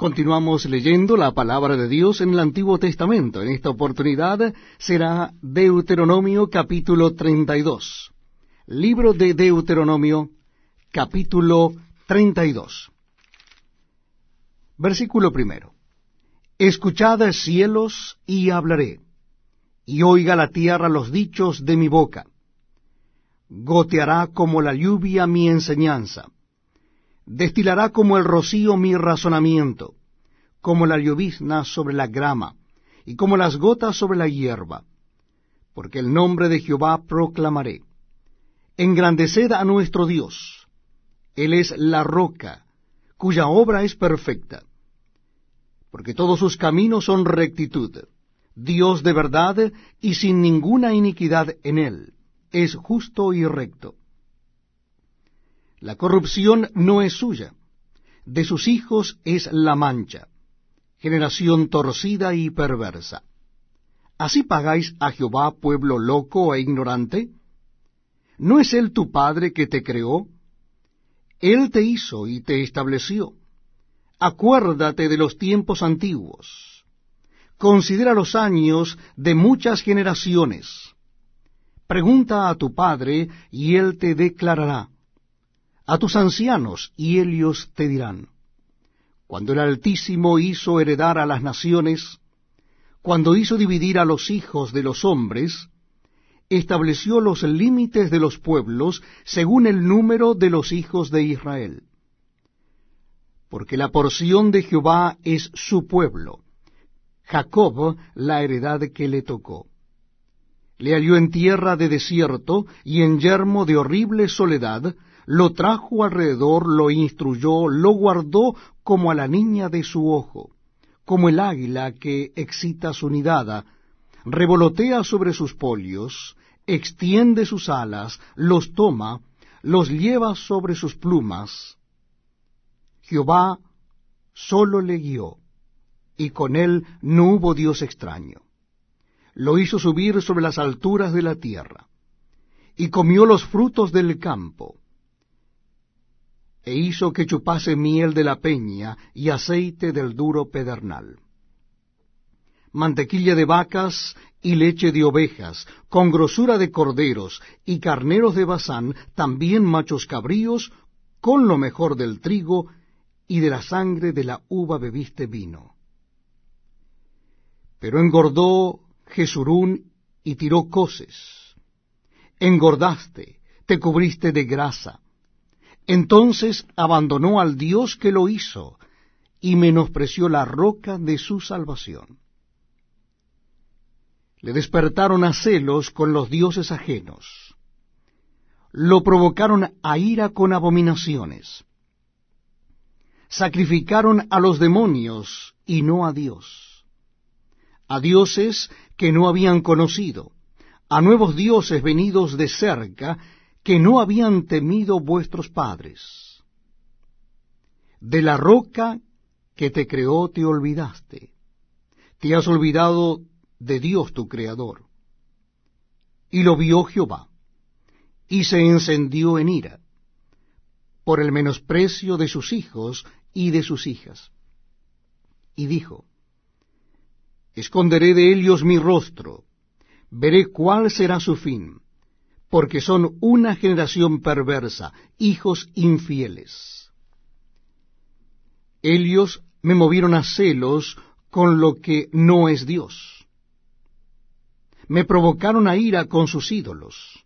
Continuamos leyendo la palabra de Dios en el Antiguo Testamento. En esta oportunidad será Deuteronomio capítulo 32. Libro de Deuteronomio capítulo 32. Versículo primero. Escuchad cielos y hablaré, y oiga la tierra los dichos de mi boca. Goteará como la lluvia mi enseñanza destilará como el rocío mi razonamiento, como la llovizna sobre la grama, y como las gotas sobre la hierba. Porque el nombre de Jehová proclamaré. Engrandeced a nuestro Dios. Él es la roca, cuya obra es perfecta. Porque todos sus caminos son rectitud. Dios de verdad y sin ninguna iniquidad en él. Es justo y recto. La corrupción no es suya, de sus hijos es la mancha, generación torcida y perversa. ¿Así pagáis a Jehová, pueblo loco e ignorante? ¿No es Él tu Padre que te creó? Él te hizo y te estableció. Acuérdate de los tiempos antiguos. Considera los años de muchas generaciones. Pregunta a tu Padre y Él te declarará a tus ancianos, y ellos te dirán, cuando el Altísimo hizo heredar a las naciones, cuando hizo dividir a los hijos de los hombres, estableció los límites de los pueblos según el número de los hijos de Israel. Porque la porción de Jehová es su pueblo, Jacob la heredad que le tocó. Le halló en tierra de desierto y en yermo de horrible soledad, lo trajo alrededor, lo instruyó, lo guardó como a la niña de su ojo, como el águila que excita su nidada, revolotea sobre sus polios, extiende sus alas, los toma, los lleva sobre sus plumas. Jehová solo le guió, y con él no hubo Dios extraño. Lo hizo subir sobre las alturas de la tierra, y comió los frutos del campo e hizo que chupase miel de la peña y aceite del duro pedernal. Mantequilla de vacas y leche de ovejas, con grosura de corderos y carneros de Bazán, también machos cabríos, con lo mejor del trigo, y de la sangre de la uva bebiste vino. Pero engordó Jesurún y tiró coces. Engordaste, te cubriste de grasa, entonces abandonó al Dios que lo hizo y menospreció la roca de su salvación. Le despertaron a celos con los dioses ajenos. Lo provocaron a ira con abominaciones. Sacrificaron a los demonios y no a Dios. A dioses que no habían conocido, a nuevos dioses venidos de cerca que no habían temido vuestros padres. De la roca que te creó te olvidaste. Te has olvidado de Dios tu Creador. Y lo vio Jehová, y se encendió en ira, por el menosprecio de sus hijos y de sus hijas. Y dijo, Esconderé de ellos mi rostro, veré cuál será su fin porque son una generación perversa, hijos infieles. Ellos me movieron a celos con lo que no es Dios. Me provocaron a ira con sus ídolos.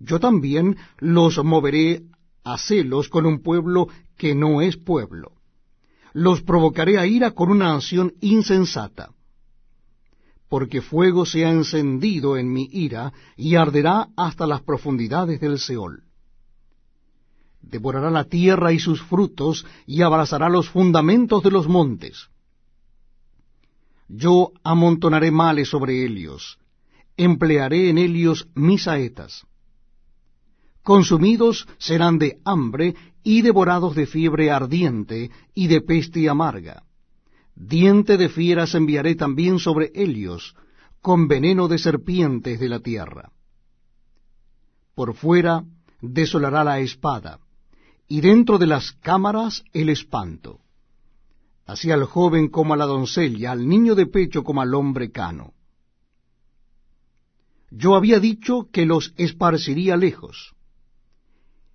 Yo también los moveré a celos con un pueblo que no es pueblo. Los provocaré a ira con una nación insensata porque fuego se ha encendido en mi ira y arderá hasta las profundidades del Seol. Devorará la tierra y sus frutos y abrazará los fundamentos de los montes. Yo amontonaré males sobre ellos, emplearé en ellos mis saetas. Consumidos serán de hambre y devorados de fiebre ardiente y de peste amarga Diente de fieras enviaré también sobre ellos, con veneno de serpientes de la tierra. Por fuera desolará la espada, y dentro de las cámaras el espanto. así al joven como a la doncella, al niño de pecho como al hombre cano. Yo había dicho que los esparciría lejos,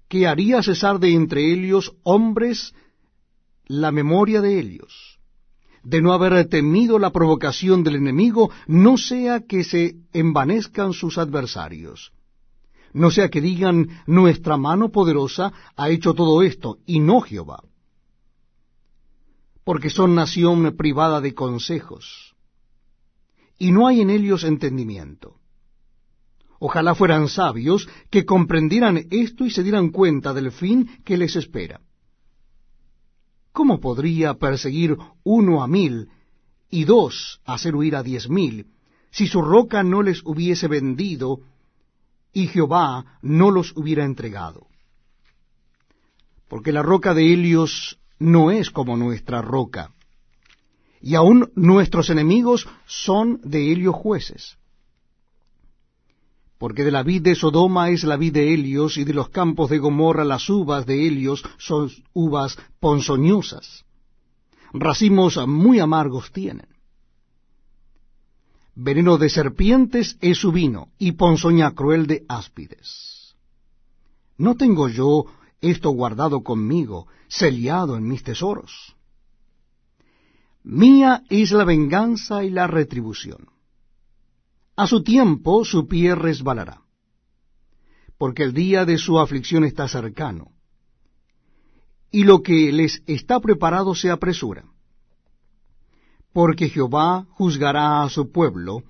que haría cesar de entre ellos hombres la memoria de ellos, de no haber temido la provocación del enemigo, no sea que se envanezcan sus adversarios, no sea que digan, nuestra mano poderosa ha hecho todo esto, y no Jehová. Porque son nación privada de consejos, y no hay en ellos entendimiento. Ojalá fueran sabios que comprendieran esto y se dieran cuenta del fin que les espera. ¿Cómo podría perseguir uno a mil y dos hacer huir a diez mil si su roca no les hubiese vendido y Jehová no los hubiera entregado? Porque la roca de Helios no es como nuestra roca, y aun nuestros enemigos son de Helios jueces porque de la vid de Sodoma es la vid de Helios, y de los campos de Gomorra las uvas de Helios son uvas ponzoñosas. Racimos muy amargos tienen. Veneno de serpientes es su vino, y ponzoña cruel de áspides. ¿No tengo yo esto guardado conmigo, sellado en mis tesoros? Mía es la venganza y la retribución a su tiempo su pie resbalará, porque el día de su aflicción está cercano, y lo que les está preparado se apresura. Porque Jehová juzgará a su pueblo,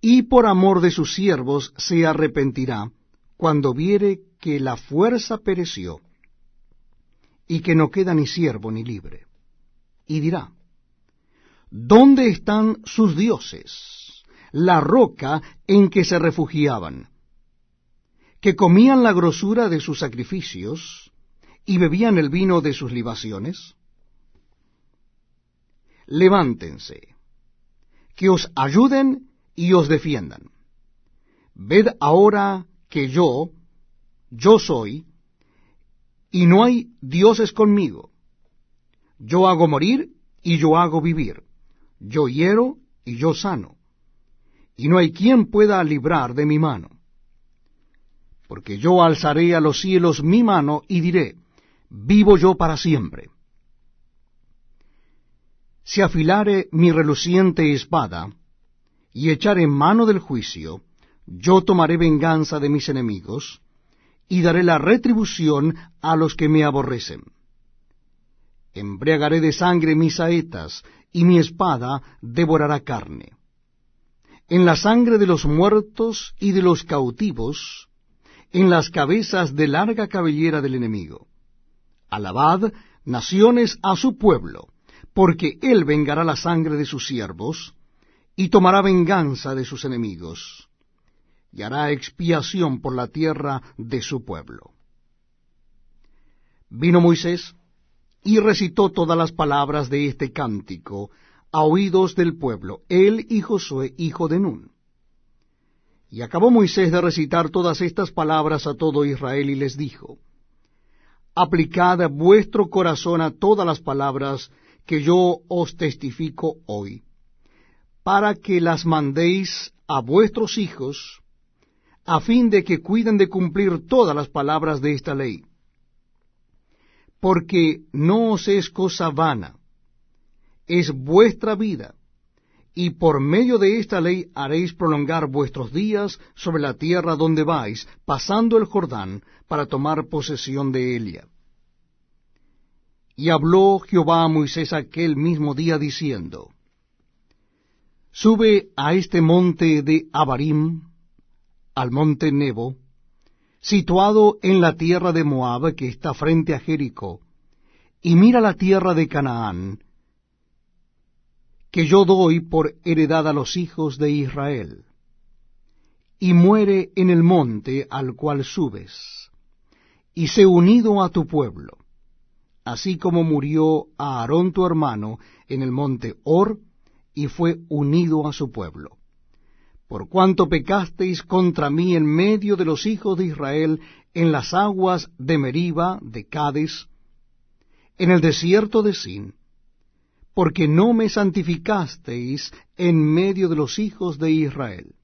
y por amor de sus siervos se arrepentirá, cuando viere que la fuerza pereció, y que no queda ni siervo ni libre. Y dirá, ¿dónde están sus dioses? La roca en que se refugiaban, que comían la grosura de sus sacrificios y bebían el vino de sus libaciones? Levántense, que os ayuden y os defiendan. Ved ahora que yo, yo soy, y no hay dioses conmigo. Yo hago morir y yo hago vivir. Yo hiero y yo sano y no hay quien pueda librar de mi mano. Porque yo alzaré a los cielos mi mano y diré, vivo yo para siempre. Si afilare mi reluciente espada, y echaré mano del juicio, yo tomaré venganza de mis enemigos, y daré la retribución a los que me aborrecen. Embriagaré de sangre mis saetas, y mi espada devorará carne en la sangre de los muertos y de los cautivos, en las cabezas de larga cabellera del enemigo. Alabad, naciones, a su pueblo, porque él vengará la sangre de sus siervos, y tomará venganza de sus enemigos, y hará expiación por la tierra de su pueblo. Vino Moisés y recitó todas las palabras de este cántico a oídos del pueblo, él y Josué, hijo de Nun. Y acabó Moisés de recitar todas estas palabras a todo Israel y les dijo, Aplicad vuestro corazón a todas las palabras que yo os testifico hoy, para que las mandéis a vuestros hijos, a fin de que cuiden de cumplir todas las palabras de esta ley. Porque no os es cosa vana, es vuestra vida, y por medio de esta ley haréis prolongar vuestros días sobre la tierra donde vais, pasando el Jordán, para tomar posesión de ella. Y habló Jehová a Moisés aquel mismo día diciendo, Sube a este monte de Abarim, al monte Nebo, situado en la tierra de Moab que está frente a Jericó, y mira la tierra de Canaán, que yo doy por heredad a los hijos de Israel. Y muere en el monte al cual subes, y sé unido a tu pueblo, así como murió a Aarón tu hermano en el monte Hor, y fue unido a su pueblo. Por cuanto pecasteis contra mí en medio de los hijos de Israel, en las aguas de Meriba, de Cades, en el desierto de Sin, porque no me santificasteis en medio de los hijos de Israel.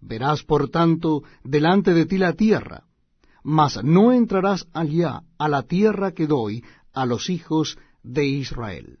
Verás, por tanto, delante de ti la tierra, mas no entrarás allá a la tierra que doy a los hijos de Israel.